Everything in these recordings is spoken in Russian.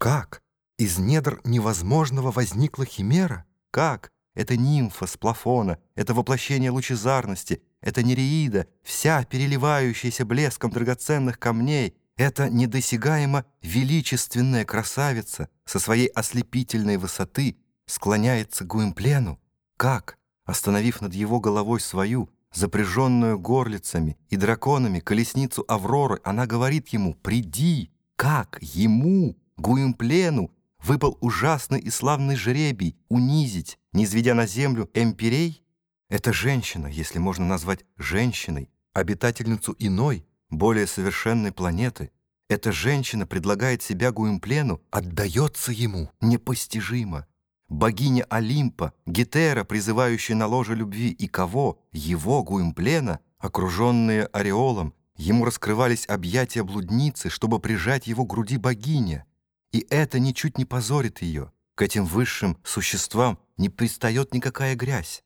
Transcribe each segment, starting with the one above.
Как? Из недр невозможного возникла химера? Как? Это нимфа с плафона, это воплощение лучезарности, это нереида, вся переливающаяся блеском драгоценных камней, это недосягаемо величественная красавица со своей ослепительной высоты склоняется к Гуимплену. Как, остановив над его головой свою, запряженную горлицами и драконами, колесницу Авроры, она говорит ему «Приди!» Как ему, Гуимплену, выпал ужасный и славный жребий унизить, низведя на землю эмпирей? Эта женщина, если можно назвать женщиной, обитательницу иной, более совершенной планеты, эта женщина предлагает себя Гуимплену, отдается ему непостижимо. Богиня Олимпа, Гетера, призывающая на ложе любви, и кого? Его, Гуимплена, окруженные ореолом, ему раскрывались объятия блудницы, чтобы прижать его к груди богиня. И это ничуть не позорит ее. К этим высшим существам не пристает никакая грязь.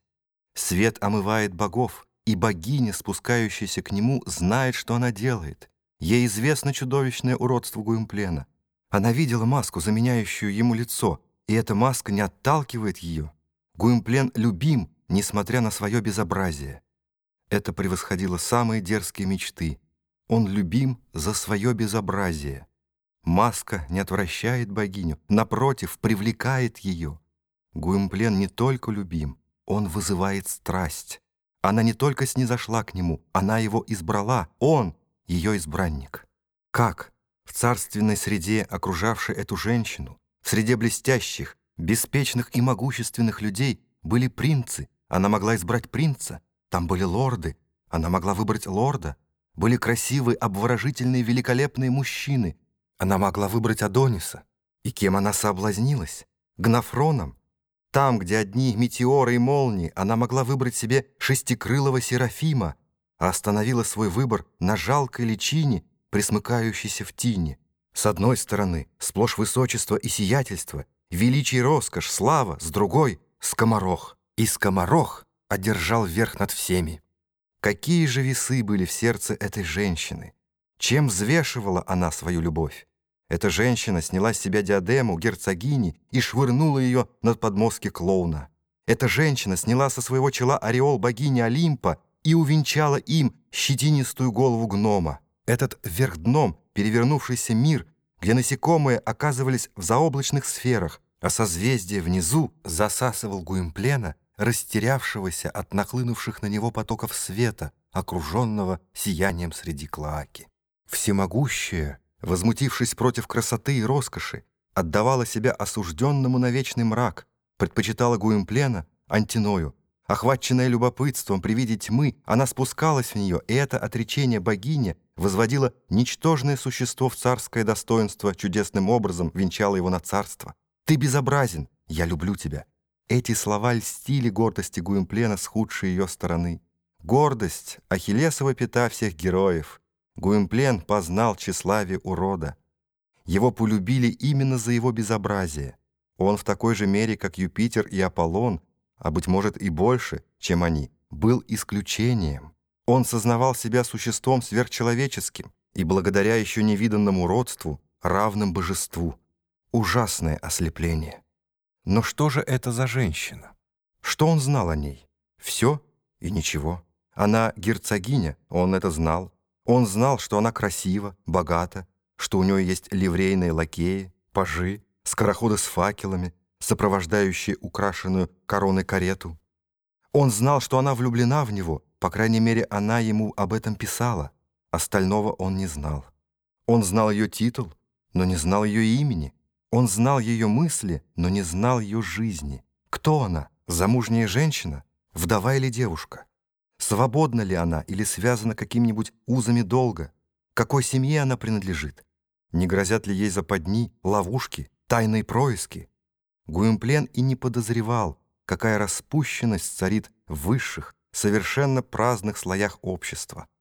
Свет омывает богов, и богиня, спускающаяся к нему, знает, что она делает. Ей известно чудовищное уродство Гуимплена. Она видела маску, заменяющую ему лицо, и эта маска не отталкивает ее. Гуимплен любим, несмотря на свое безобразие. Это превосходило самые дерзкие мечты. Он любим за свое безобразие. Маска не отвращает богиню, напротив, привлекает ее. Гуимплен не только любим, он вызывает страсть. Она не только снизошла к нему, она его избрала, он — ее избранник. Как в царственной среде, окружавшей эту женщину, в среде блестящих, беспечных и могущественных людей были принцы, она могла избрать принца, там были лорды, она могла выбрать лорда, были красивые, обворожительные, великолепные мужчины, она могла выбрать Адониса. И кем она соблазнилась? Гнафроном? Там, где одни метеоры и молнии, она могла выбрать себе шестикрылого Серафима, а остановила свой выбор на жалкой личине, присмыкающейся в тине. С одной стороны, сплошь высочество и сиятельство, величие и роскошь, слава, с другой — скоморох. И скоморох одержал верх над всеми. Какие же весы были в сердце этой женщины? Чем взвешивала она свою любовь? Эта женщина сняла с себя диадему герцогини и швырнула ее над подмостки клоуна. Эта женщина сняла со своего чела ореол богини Олимпа и увенчала им щетинистую голову гнома. Этот вверх дном перевернувшийся мир, где насекомые оказывались в заоблачных сферах, а созвездие внизу засасывал Гуимплена, растерявшегося от нахлынувших на него потоков света, окруженного сиянием среди клоаки. Всемогущее — возмутившись против красоты и роскоши, отдавала себя осужденному на вечный мрак, предпочитала Гуимплена антиною. Охваченная любопытством при виде тьмы, она спускалась в нее, и это отречение богини возводило ничтожное существо в царское достоинство, чудесным образом венчало его на царство. «Ты безобразен! Я люблю тебя!» Эти слова льстили гордости Гуимплена с худшей ее стороны. Гордость — ахиллесова пята всех героев — Гуимплен познал тщеславие урода. Его полюбили именно за его безобразие. Он в такой же мере, как Юпитер и Аполлон, а, быть может, и больше, чем они, был исключением. Он сознавал себя существом сверхчеловеческим и, благодаря еще невиданному родству, равным божеству. Ужасное ослепление. Но что же это за женщина? Что он знал о ней? Все и ничего. Она герцогиня, он это знал. Он знал, что она красива, богата, что у нее есть ливрейные лакеи, пажи, скороходы с факелами, сопровождающие украшенную короной карету. Он знал, что она влюблена в него, по крайней мере, она ему об этом писала. Остального он не знал. Он знал ее титул, но не знал ее имени. Он знал ее мысли, но не знал ее жизни. Кто она? Замужняя женщина? Вдова или девушка? Свободна ли она или связана какими-нибудь узами долга? Какой семье она принадлежит? Не грозят ли ей западни, ловушки, тайные происки? Гуимплен и не подозревал, какая распущенность царит в высших, совершенно праздных слоях общества.